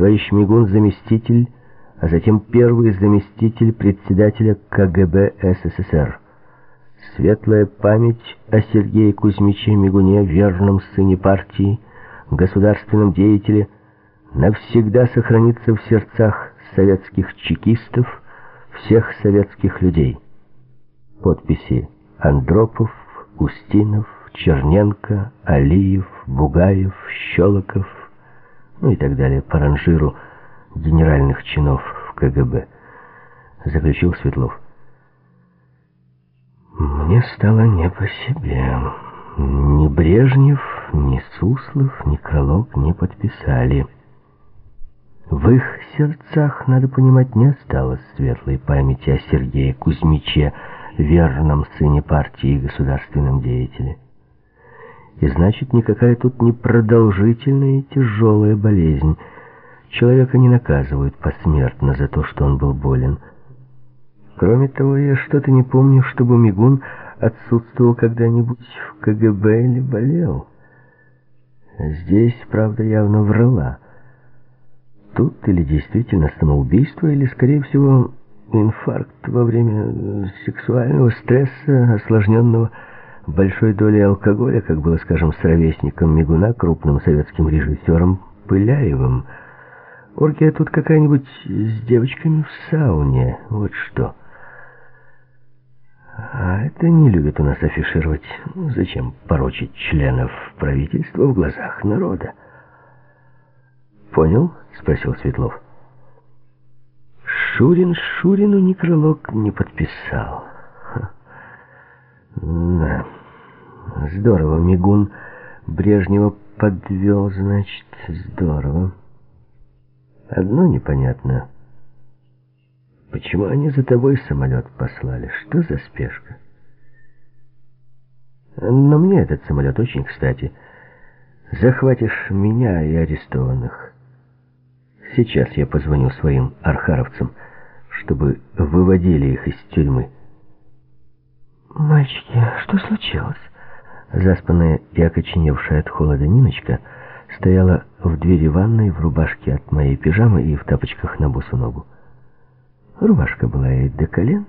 Товарищ Мигун заместитель, а затем первый заместитель председателя КГБ СССР. Светлая память о Сергее Кузьмиче Мигуне, верном сыне партии, государственном деятеле, навсегда сохранится в сердцах советских чекистов, всех советских людей. Подписи Андропов, Устинов, Черненко, Алиев, Бугаев, Щелоков, ну и так далее, по ранжиру генеральных чинов в КГБ, заключил Светлов. Мне стало не по себе. Ни Брежнев, ни Суслов, ни Крылов не подписали. В их сердцах, надо понимать, не осталось светлой памяти о Сергее Кузьмиче, верном сыне партии и государственном деятеле. И значит, никакая тут не продолжительная и тяжелая болезнь. Человека не наказывают посмертно за то, что он был болен. Кроме того, я что-то не помню, чтобы Мигун отсутствовал когда-нибудь в КГБ или болел. Здесь, правда, явно врала. Тут или действительно самоубийство, или, скорее всего, инфаркт во время сексуального стресса, осложненного большой долей алкоголя, как было, скажем, с ровесником Мигуна, крупным советским режиссером Пыляевым. Оргия тут какая-нибудь с девочками в сауне, вот что. А это не любят у нас афишировать. Зачем порочить членов правительства в глазах народа? «Понял?» — спросил Светлов. Шурин Шурину некролог не подписал. Да, здорово, Мигун Брежнева подвел, значит, здорово. Одно непонятно. Почему они за тобой самолет послали? Что за спешка? Но мне этот самолет очень кстати. Захватишь меня и арестованных. Сейчас я позвоню своим архаровцам, чтобы выводили их из тюрьмы. «Мальчики, что случилось?» Заспанная и окоченевшая от холода Ниночка стояла в двери ванной в рубашке от моей пижамы и в тапочках на босу ногу. Рубашка была ей до колен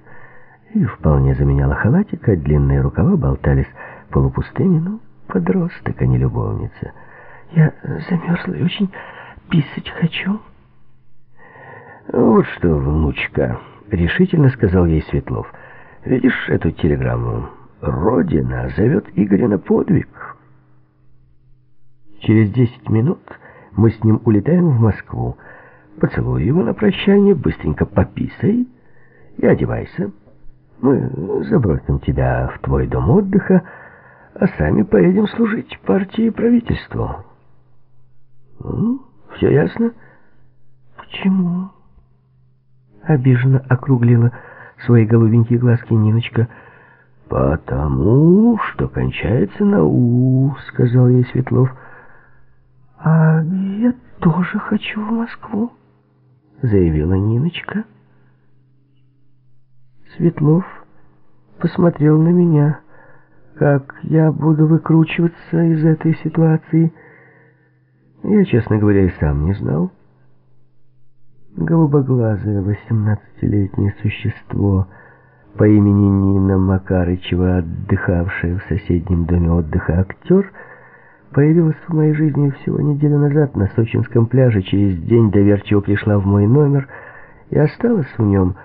и вполне заменяла халатик, а длинные рукава болтались полупустыми, ну, подросток, а не любовница. «Я замерзла и очень писать хочу». «Вот что, внучка», — решительно сказал ей Светлов, — Видишь эту телеграмму? Родина зовет Игоря на подвиг. Через десять минут мы с ним улетаем в Москву. Поцелуй его на прощание, быстренько пописай и одевайся. Мы забросим тебя в твой дом отдыха, а сами поедем служить партии и правительству. Ну, все ясно? Почему? Обиженно округлила свои голубенькие глазки Ниночка. «Потому что кончается на «у», — сказал ей Светлов. «А я тоже хочу в Москву», — заявила Ниночка. Светлов посмотрел на меня, как я буду выкручиваться из этой ситуации. Я, честно говоря, и сам не знал голубоглазое восемнадцатилетнее существо по имени Нина Макарычева, отдыхавшая в соседнем доме отдыха актер, появилась в моей жизни всего неделю назад на сочинском пляже, через день доверчиво пришла в мой номер и осталась в нем.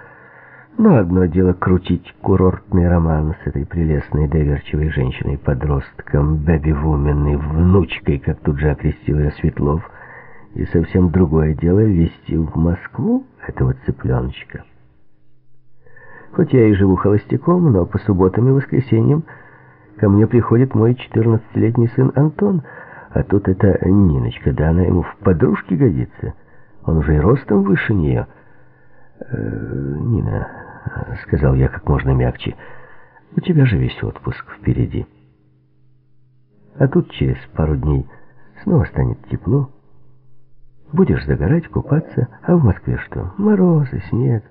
Но одно дело крутить курортный роман с этой прелестной доверчивой женщиной-подростком, бэби-вумен и внучкой, как тут же окрестил ее Светлов — и совсем другое дело везти в Москву этого цыпленочка. Хоть я и живу холостяком, но по субботам и воскресеньям ко мне приходит мой 14-летний сын Антон, а тут эта Ниночка, да она ему в подружке годится. Он уже и ростом выше нее. «Э, «Нина», — сказал я как можно мягче, — «у тебя же весь отпуск впереди. А тут через пару дней снова станет тепло». Будешь загорать, купаться, а в Москве что? Морозы, снег.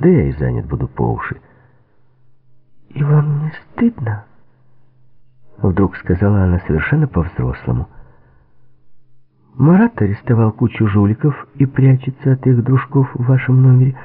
Да я и занят буду по уши. «И вам не стыдно?» Вдруг сказала она совершенно по-взрослому. Марат арестовал кучу жуликов и прячется от их дружков в вашем номере.